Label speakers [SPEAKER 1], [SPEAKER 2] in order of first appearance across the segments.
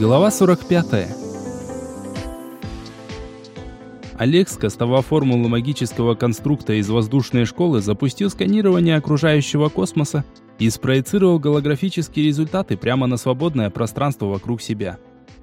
[SPEAKER 1] Глава 45. Олег, скостовав формулу магического конструкта из воздушной школы, запустил сканирование окружающего космоса и спроецировал голографические результаты прямо на свободное пространство вокруг себя.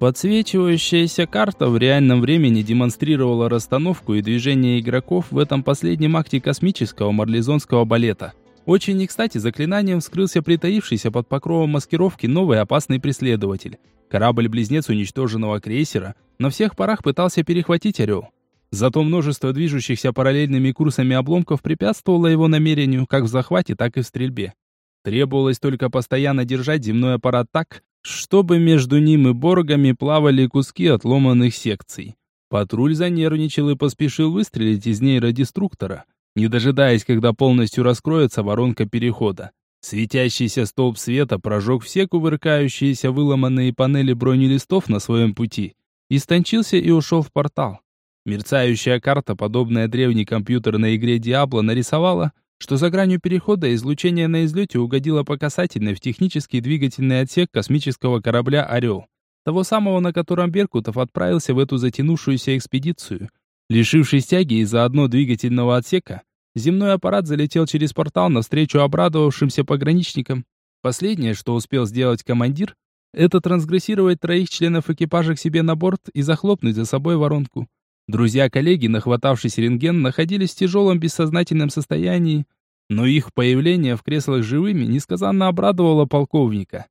[SPEAKER 1] Подсвечивающаяся карта в реальном времени демонстрировала расстановку и движение игроков в этом последнем акте космического марлезонского балета. Очень не кстати заклинанием вскрылся притаившийся под покровом маскировки новый опасный преследователь – Корабль-близнец уничтоженного крейсера на всех парах пытался перехватить «Орел». Зато множество движущихся параллельными курсами обломков препятствовало его намерению как в захвате, так и в стрельбе. Требовалось только постоянно держать земной аппарат так, чтобы между ним и боргами плавали куски отломанных секций. Патруль занервничал и поспешил выстрелить из нейродеструктора, не дожидаясь, когда полностью раскроется воронка перехода. Светящийся столб света прожег все кувыркающиеся выломанные панели бронелистов на своем пути, истончился и ушел в портал. Мерцающая карта, подобная древней компьютерной игре Диабло, нарисовала, что за гранью перехода излучение на излете угодило по касательной в технический двигательный отсек космического корабля «Орел», того самого, на котором Беркутов отправился в эту затянувшуюся экспедицию. Лишившись тяги из-за одного двигательного отсека, Земной аппарат залетел через портал навстречу обрадовавшимся пограничникам. Последнее, что успел сделать командир, это трансгрессировать троих членов экипажа к себе на борт и захлопнуть за собой воронку. Друзья-коллеги, нахватавшись рентген, находились в тяжелом бессознательном состоянии, но их появление в креслах живыми несказанно обрадовало полковника.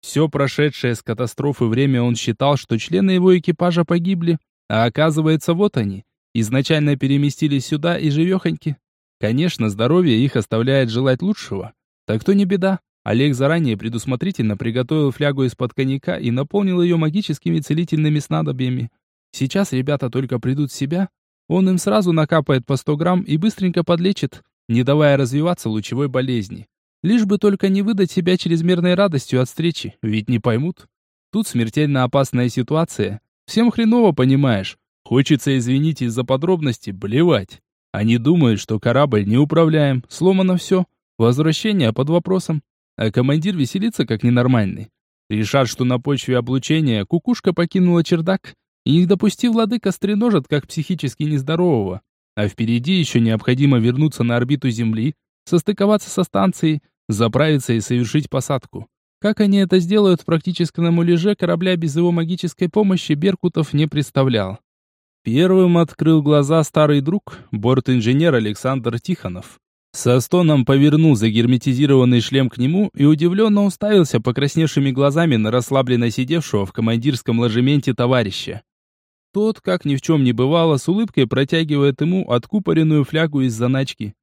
[SPEAKER 1] Все прошедшее с катастрофы время он считал, что члены его экипажа погибли, а оказывается, вот они, изначально переместились сюда и живехоньки. Конечно, здоровье их оставляет желать лучшего. Так то не беда. Олег заранее предусмотрительно приготовил флягу из-под коньяка и наполнил ее магическими целительными снадобьями. Сейчас ребята только придут в себя, он им сразу накапает по 100 грамм и быстренько подлечит, не давая развиваться лучевой болезни. Лишь бы только не выдать себя чрезмерной радостью от встречи, ведь не поймут. Тут смертельно опасная ситуация. Всем хреново, понимаешь. Хочется извинить из-за подробностей, блевать. Они думают, что корабль неуправляем, сломано все, возвращение под вопросом. А командир веселится как ненормальный. Решат, что на почве облучения кукушка покинула чердак, и их допустил владыка стреножит как психически нездорового. А впереди еще необходимо вернуться на орбиту Земли, состыковаться со станцией, заправиться и совершить посадку. Как они это сделают в практическом улеже корабля без его магической помощи, Беркутов не представлял. Первым открыл глаза старый друг, борт-инженер Александр Тихонов. Со стоном повернул загерметизированный шлем к нему и удивленно уставился покрасневшими глазами на расслабленно сидевшего в командирском ложементе товарища. Тот, как ни в чем не бывало, с улыбкой протягивает ему откупоренную флягу из заначки.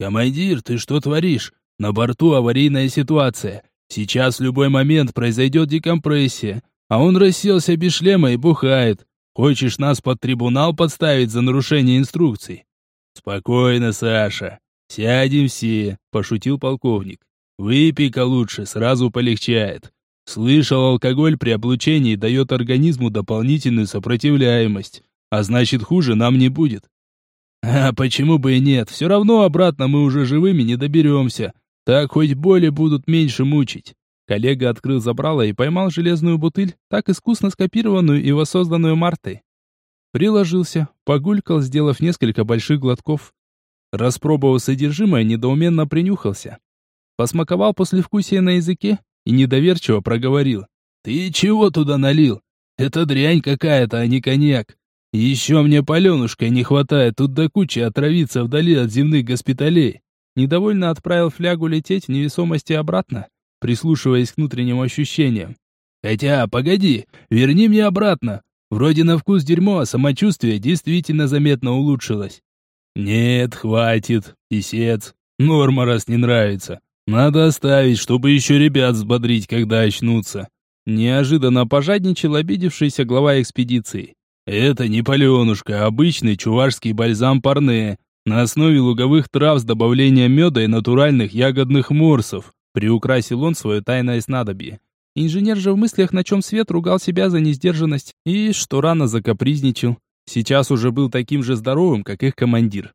[SPEAKER 1] «Командир, ты что творишь? На борту аварийная ситуация. Сейчас в любой момент произойдет декомпрессия, а он расселся без шлема и бухает. Хочешь нас под трибунал подставить за нарушение инструкций? Спокойно, Саша. Сядем все, пошутил полковник. Выпей-ка лучше, сразу полегчает. Слышал, алкоголь при облучении дает организму дополнительную сопротивляемость, а значит хуже нам не будет. А почему бы и нет? Все равно обратно мы уже живыми не доберемся. Так хоть боли будут меньше мучить. Коллега открыл забрало и поймал железную бутыль, так искусно скопированную и воссозданную Мартой. Приложился, погулькал, сделав несколько больших глотков. Распробовав содержимое, недоуменно принюхался. Посмаковал послевкусие на языке и недоверчиво проговорил. «Ты чего туда налил? Это дрянь какая-то, а не коньяк. Еще мне паленушкой не хватает тут до кучи отравиться вдали от земных госпиталей». Недовольно отправил флягу лететь в невесомости обратно прислушиваясь к внутренним ощущениям. «Хотя, погоди, верни мне обратно. Вроде на вкус дерьмо, а самочувствие действительно заметно улучшилось». «Нет, хватит, писец. Норма раз не нравится. Надо оставить, чтобы еще ребят взбодрить, когда очнутся». Неожиданно пожадничал обидевшийся глава экспедиции. «Это не паленушка, а обычный чувашский бальзам парне, на основе луговых трав с добавлением меда и натуральных ягодных морсов. Приукрасил он свое тайное снадобье. Инженер же в мыслях, на чем свет, ругал себя за несдержанность и, что рано закапризничал. Сейчас уже был таким же здоровым, как их командир.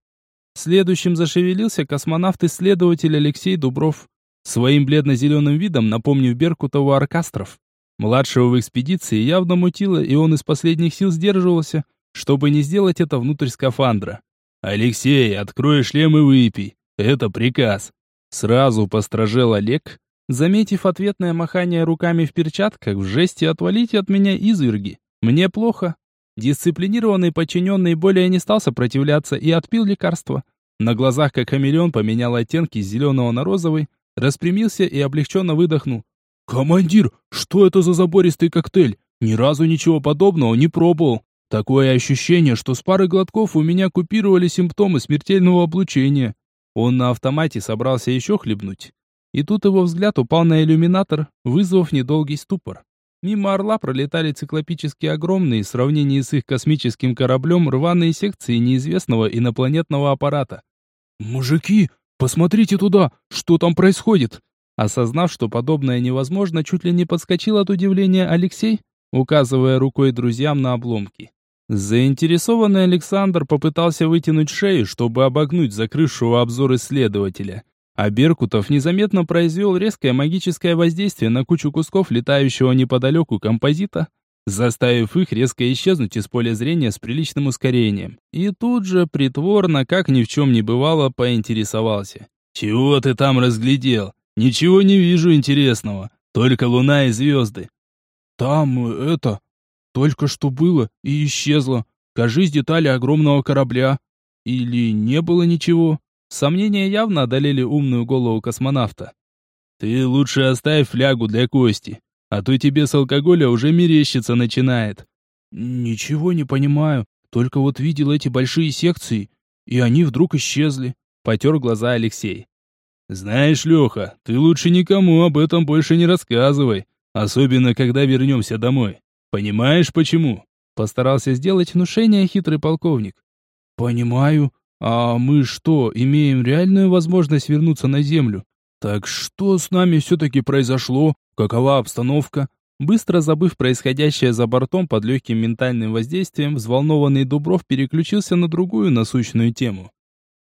[SPEAKER 1] Следующим зашевелился космонавт-исследователь Алексей Дубров, своим бледно-зеленым видом напомнив Беркутову Аркастров. Младшего в экспедиции явно мутило, и он из последних сил сдерживался, чтобы не сделать это внутрь скафандра. «Алексей, открой шлем и выпей. Это приказ». Сразу постражел Олег, заметив ответное махание руками в перчатках в жесте «отвалите от меня изверги». «Мне плохо». Дисциплинированный подчиненный более не стал сопротивляться и отпил лекарство. На глазах, как хамелеон, поменял оттенки с зеленого на розовый, распрямился и облегченно выдохнул. «Командир, что это за забористый коктейль? Ни разу ничего подобного не пробовал. Такое ощущение, что с пары глотков у меня купировали симптомы смертельного облучения». Он на автомате собрался еще хлебнуть. И тут его взгляд упал на иллюминатор, вызвав недолгий ступор. Мимо Орла пролетали циклопически огромные в сравнении с их космическим кораблем рваные секции неизвестного инопланетного аппарата. «Мужики, посмотрите туда! Что там происходит?» Осознав, что подобное невозможно, чуть ли не подскочил от удивления Алексей, указывая рукой друзьям на обломки. Заинтересованный Александр попытался вытянуть шею, чтобы обогнуть закрывшего обзор исследователя. А Беркутов незаметно произвел резкое магическое воздействие на кучу кусков летающего неподалеку композита, заставив их резко исчезнуть из поля зрения с приличным ускорением. И тут же, притворно, как ни в чем не бывало, поинтересовался. «Чего ты там разглядел? Ничего не вижу интересного, только луна и звезды». «Там это... только что было и исчезло. Кажись, детали огромного корабля. Или не было ничего?» Сомнения явно одолели умную голову космонавта. «Ты лучше оставь флягу для Кости, а то тебе с алкоголя уже мерещиться начинает». «Ничего не понимаю, только вот видел эти большие секции, и они вдруг исчезли», — потер глаза Алексей. «Знаешь, Леха, ты лучше никому об этом больше не рассказывай, особенно когда вернемся домой. Понимаешь, почему?» Постарался сделать внушение хитрый полковник. «Понимаю», а мы что, имеем реальную возможность вернуться на Землю? Так что с нами все-таки произошло? Какова обстановка? Быстро забыв происходящее за бортом под легким ментальным воздействием, взволнованный Дубров переключился на другую насущную тему.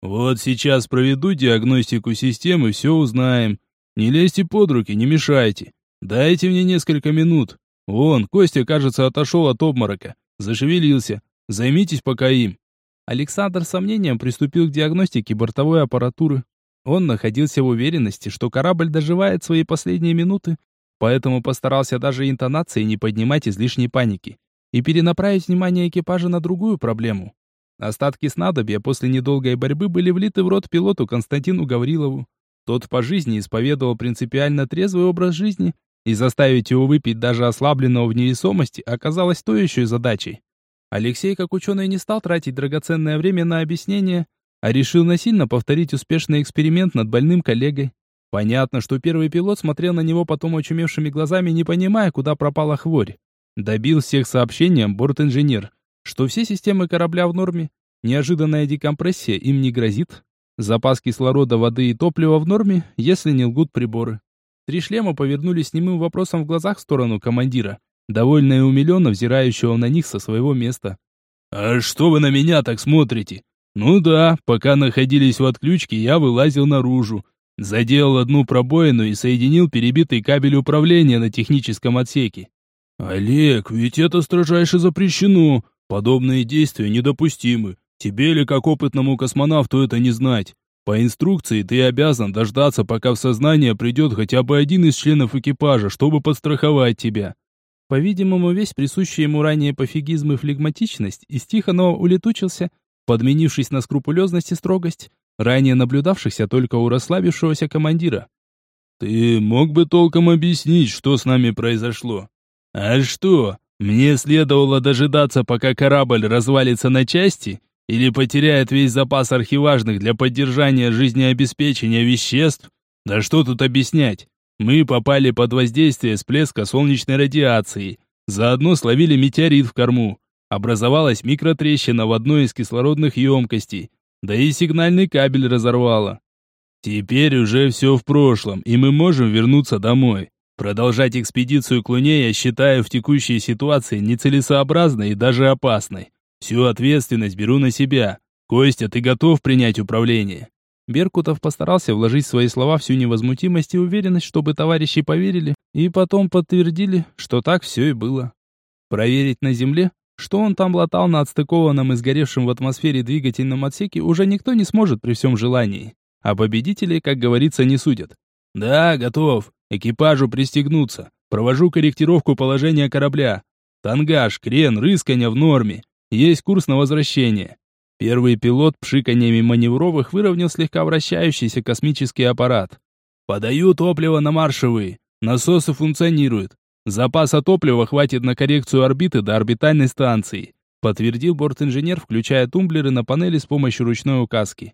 [SPEAKER 1] «Вот сейчас проведу диагностику системы, все узнаем. Не лезьте под руки, не мешайте. Дайте мне несколько минут. Вон, Костя, кажется, отошел от обморока. Зашевелился. Займитесь пока им. Александр с сомнением приступил к диагностике бортовой аппаратуры. Он находился в уверенности, что корабль доживает свои последние минуты, поэтому постарался даже интонацией не поднимать излишней паники и перенаправить внимание экипажа на другую проблему. Остатки снадобья после недолгой борьбы были влиты в рот пилоту Константину Гаврилову. Тот по жизни исповедовал принципиально трезвый образ жизни, и заставить его выпить даже ослабленного в невесомости оказалось той еще задачей. Алексей, как ученый, не стал тратить драгоценное время на объяснение, а решил насильно повторить успешный эксперимент над больным коллегой. Понятно, что первый пилот смотрел на него потом очумевшими глазами, не понимая, куда пропала хворь. Добил всех сообщением борт-инженер, что все системы корабля в норме, неожиданная декомпрессия им не грозит, запас кислорода, воды и топлива в норме, если не лгут приборы. Три шлема повернулись немым вопросом в глазах в сторону командира, довольно и умиленно взирающего на них со своего места. «А что вы на меня так смотрите? Ну да, пока находились в отключке, я вылазил наружу, заделал одну пробоину и соединил перебитый кабель управления на техническом отсеке. Олег, ведь это строжайше запрещено, подобные действия недопустимы. Тебе или как опытному космонавту это не знать. По инструкции ты обязан дождаться, пока в сознание придет хотя бы один из членов экипажа, чтобы подстраховать тебя. По-видимому, весь присущий ему ранее пофигизм и флегматичность из Тихонова улетучился, подменившись на скрупулезность и строгость, ранее наблюдавшихся только у расслабившегося командира. «Ты мог бы толком объяснить, что с нами произошло?» «А что, мне следовало дожидаться, пока корабль развалится на части или потеряет весь запас архиважных для поддержания жизнеобеспечения веществ? Да что тут объяснять? Мы попали под воздействие всплеска солнечной радиации. Заодно словили метеорит в корму. Образовалась микротрещина в одной из кислородных емкостей. Да и сигнальный кабель разорвало. Теперь уже все в прошлом, и мы можем вернуться домой. Продолжать экспедицию к Луне я считаю в текущей ситуации нецелесообразной и даже опасной. Всю ответственность беру на себя. Костя, ты готов принять управление? Беркутов постарался вложить в свои слова всю невозмутимость и уверенность, чтобы товарищи поверили, и потом подтвердили, что так все и было. Проверить на земле, что он там латал на отстыкованном и сгоревшем в атмосфере двигательном отсеке, уже никто не сможет при всем желании. А победителей, как говорится, не судят. «Да, готов. Экипажу пристегнуться. Провожу корректировку положения корабля. Тангаж, крен, рысканье в норме. Есть курс на возвращение. Первый пилот пшиканьями маневровых выровнял слегка вращающийся космический аппарат. «Подаю топливо на маршевые. Насосы функционируют. Запаса топлива хватит на коррекцию орбиты до орбитальной станции», подтвердил борт-инженер, включая тумблеры на панели с помощью ручной указки.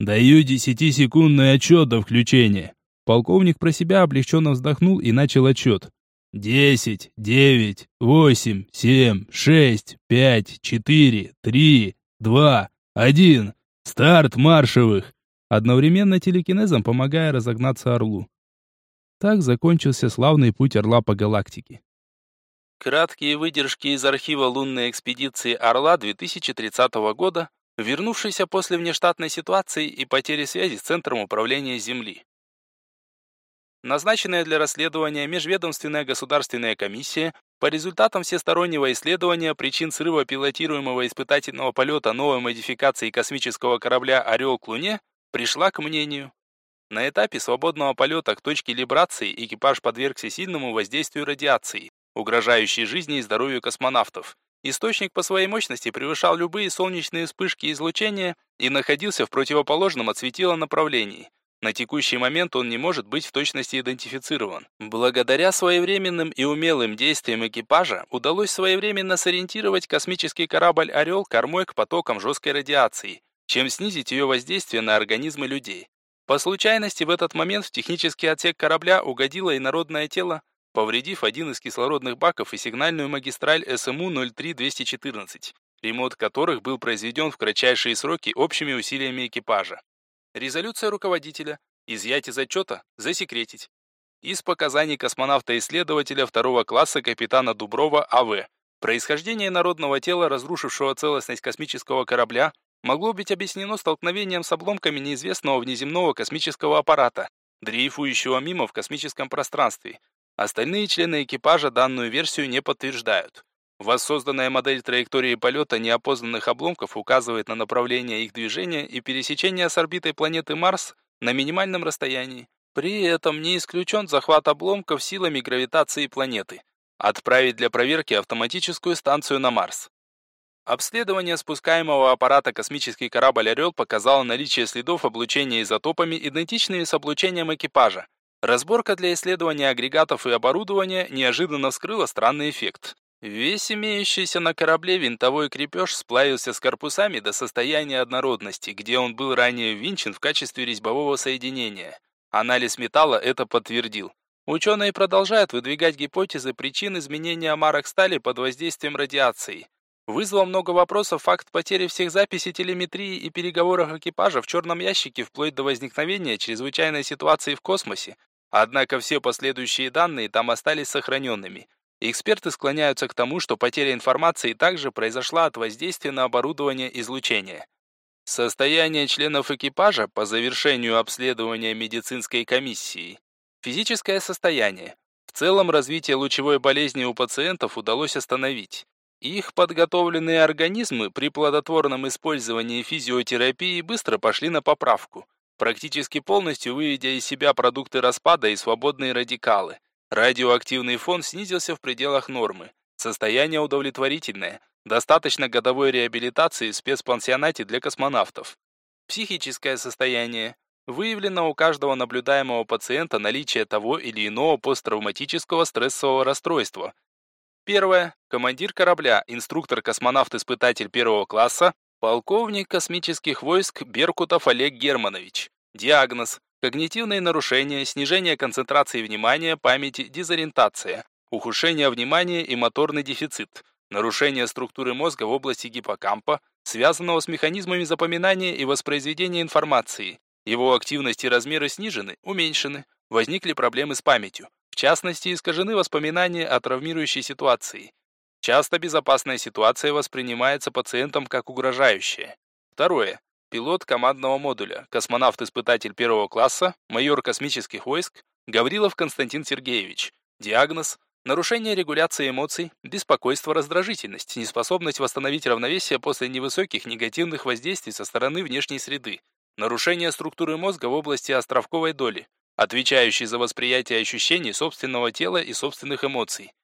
[SPEAKER 1] «Даю десятисекундный отчет до включения». Полковник про себя облегченно вздохнул и начал отчет. «Десять, девять, восемь, семь, шесть, пять, четыре, три, два, один, старт маршевых!» Одновременно телекинезом помогая разогнаться Орлу. Так закончился славный путь Орла по галактике.
[SPEAKER 2] Краткие выдержки из архива лунной экспедиции Орла 2030 года, вернувшейся после внештатной ситуации и потери связи с Центром управления Земли. Назначенная для расследования межведомственная государственная комиссия по результатам всестороннего исследования причин срыва пилотируемого испытательного полета новой модификации космического корабля «Орел» к Луне пришла к мнению. На этапе свободного полета к точке либрации экипаж подвергся сильному воздействию радиации, угрожающей жизни и здоровью космонавтов. Источник по своей мощности превышал любые солнечные вспышки излучения и находился в противоположном от светила направлении – на текущий момент он не может быть в точности идентифицирован. Благодаря своевременным и умелым действиям экипажа удалось своевременно сориентировать космический корабль «Орел» кормой к потокам жесткой радиации, чем снизить ее воздействие на организмы людей. По случайности в этот момент в технический отсек корабля угодило инородное тело, повредив один из кислородных баков и сигнальную магистраль СМУ-03214, ремонт которых был произведен в кратчайшие сроки общими усилиями экипажа. Резолюция руководителя. Изъять из отчета. Засекретить. Из показаний космонавта-исследователя второго класса капитана Дуброва А.В. Происхождение народного тела, разрушившего целостность космического корабля, могло быть объяснено столкновением с обломками неизвестного внеземного космического аппарата, дрейфующего мимо в космическом пространстве. Остальные члены экипажа данную версию не подтверждают. Воссозданная модель траектории полета неопознанных обломков указывает на направление их движения и пересечения с орбитой планеты Марс на минимальном расстоянии. При этом не исключен захват обломков силами гравитации планеты. Отправить для проверки автоматическую станцию на Марс. Обследование спускаемого аппарата космический корабль «Орел» показало наличие следов облучения изотопами, идентичными с облучением экипажа. Разборка для исследования агрегатов и оборудования неожиданно вскрыла странный эффект. Весь имеющийся на корабле винтовой крепеж сплавился с корпусами до состояния однородности, где он был ранее ввинчен в качестве резьбового соединения. Анализ металла это подтвердил. Ученые продолжают выдвигать гипотезы причин изменения марок стали под воздействием радиации. Вызвал много вопросов факт потери всех записей телеметрии и переговоров экипажа в черном ящике вплоть до возникновения чрезвычайной ситуации в космосе. Однако все последующие данные там остались сохраненными. Эксперты склоняются к тому, что потеря информации также произошла от воздействия на оборудование излучения. Состояние членов экипажа по завершению обследования медицинской комиссии. Физическое состояние. В целом развитие лучевой болезни у пациентов удалось остановить. Их подготовленные организмы при плодотворном использовании физиотерапии быстро пошли на поправку, практически полностью выведя из себя продукты распада и свободные радикалы. Радиоактивный фон снизился в пределах нормы. Состояние удовлетворительное. Достаточно годовой реабилитации в спецпансионате для космонавтов. Психическое состояние. Выявлено у каждого наблюдаемого пациента наличие того или иного посттравматического стрессового расстройства. Первое. Командир корабля, инструктор-космонавт-испытатель первого класса, полковник космических войск Беркутов Олег Германович. Диагноз. Когнитивные нарушения, снижение концентрации внимания, памяти, дезориентация, ухудшение внимания и моторный дефицит, нарушение структуры мозга в области гиппокампа, связанного с механизмами запоминания и воспроизведения информации. Его активность и размеры снижены, уменьшены, возникли проблемы с памятью. В частности, искажены воспоминания о травмирующей ситуации. Часто безопасная ситуация воспринимается пациентом как угрожающая. Второе. Пилот командного модуля, космонавт-испытатель первого класса, майор космических войск Гаврилов Константин Сергеевич. Диагноз – нарушение регуляции эмоций, беспокойство, раздражительность, неспособность восстановить равновесие после невысоких негативных воздействий со стороны внешней среды, нарушение структуры мозга в области островковой доли, отвечающей за восприятие ощущений собственного тела и собственных эмоций.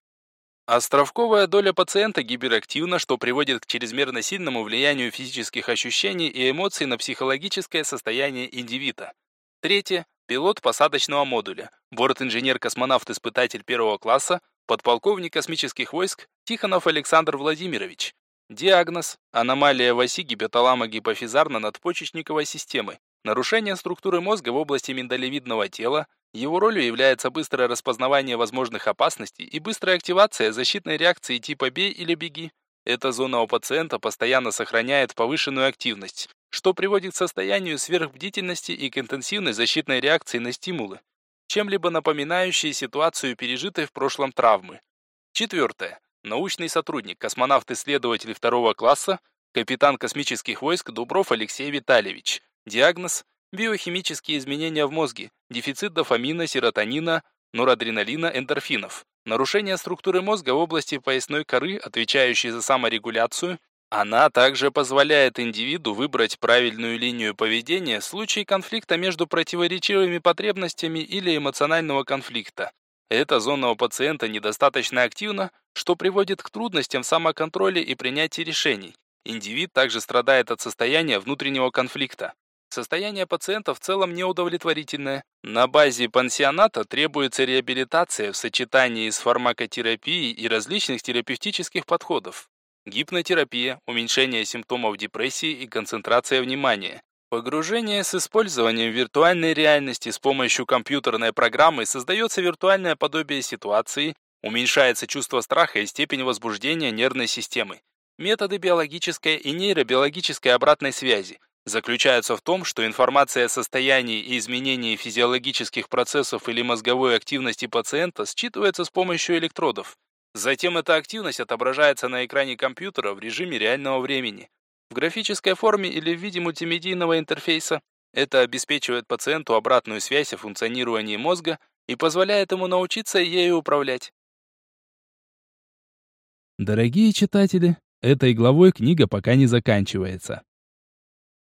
[SPEAKER 2] Островковая доля пациента гиперактивна, что приводит к чрезмерно сильному влиянию физических ощущений и эмоций на психологическое состояние индивида. Третье. Пилот посадочного модуля. Борт-инженер-космонавт-испытатель первого класса, подполковник космических войск Тихонов Александр Владимирович. Диагноз – аномалия в оси гипоталамо-гипофизарно-надпочечниковой системы, нарушение структуры мозга в области миндалевидного тела, его ролью является быстрое распознавание возможных опасностей и быстрая активация защитной реакции типа «бей» или «беги». Эта зона у пациента постоянно сохраняет повышенную активность, что приводит к состоянию сверхбдительности и к интенсивной защитной реакции на стимулы, чем-либо напоминающие ситуацию пережитой в прошлом травмы. Четвертое. Научный сотрудник, космонавт-исследователь второго класса, капитан космических войск Дубров Алексей Витальевич. Диагноз – биохимические изменения в мозге, дефицит дофамина, серотонина, норадреналина, эндорфинов, нарушение структуры мозга в области поясной коры, отвечающей за саморегуляцию, она также позволяет индивиду выбрать правильную линию поведения в случае конфликта между противоречивыми потребностями или эмоционального конфликта. Эта зона у пациента недостаточно активна, что приводит к трудностям в самоконтроле и принятии решений. Индивид также страдает от состояния внутреннего конфликта. Состояние пациента в целом неудовлетворительное. На базе пансионата требуется реабилитация в сочетании с фармакотерапией и различных терапевтических подходов гипнотерапия, уменьшение симптомов депрессии и концентрация внимания. Погружение с использованием виртуальной реальности с помощью компьютерной программы создается виртуальное подобие ситуации, уменьшается чувство страха и степень возбуждения нервной системы. Методы биологической и нейробиологической обратной связи заключаются в том, что информация о состоянии и изменении физиологических процессов или мозговой активности пациента считывается с помощью электродов. Затем эта активность отображается на экране компьютера в режиме реального времени. В графической форме или в виде мультимедийного интерфейса это обеспечивает пациенту обратную связь о функционировании мозга и позволяет ему научиться ею управлять.
[SPEAKER 1] Дорогие читатели, этой главой книга пока не заканчивается.